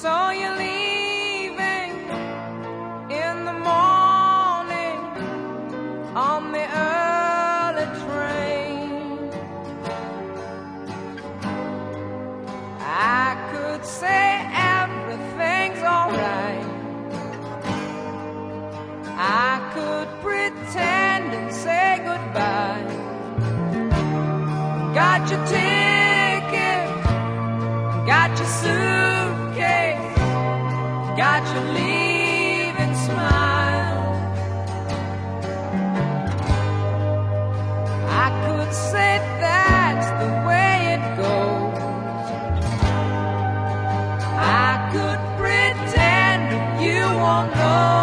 saw you're leaving in the morning on the early train. I could say everything's alright. I could pretend and say goodbye. Got your ticket, got your suitcase, could say that's the way it goes. I could pretend you won't know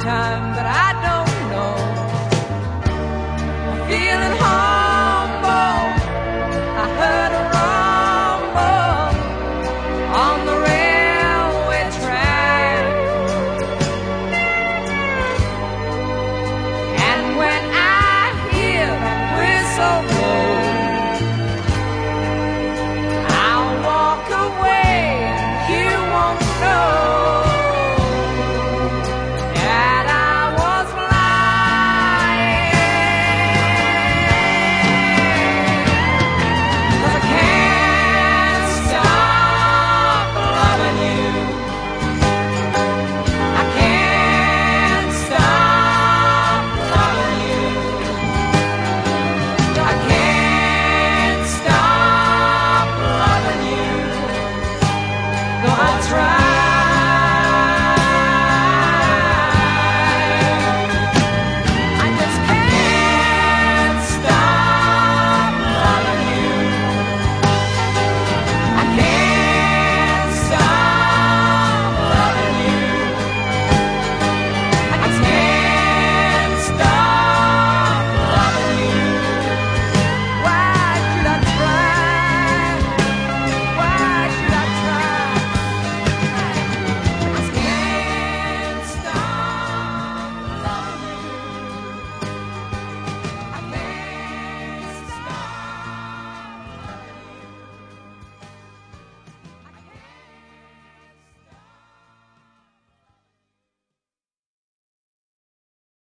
time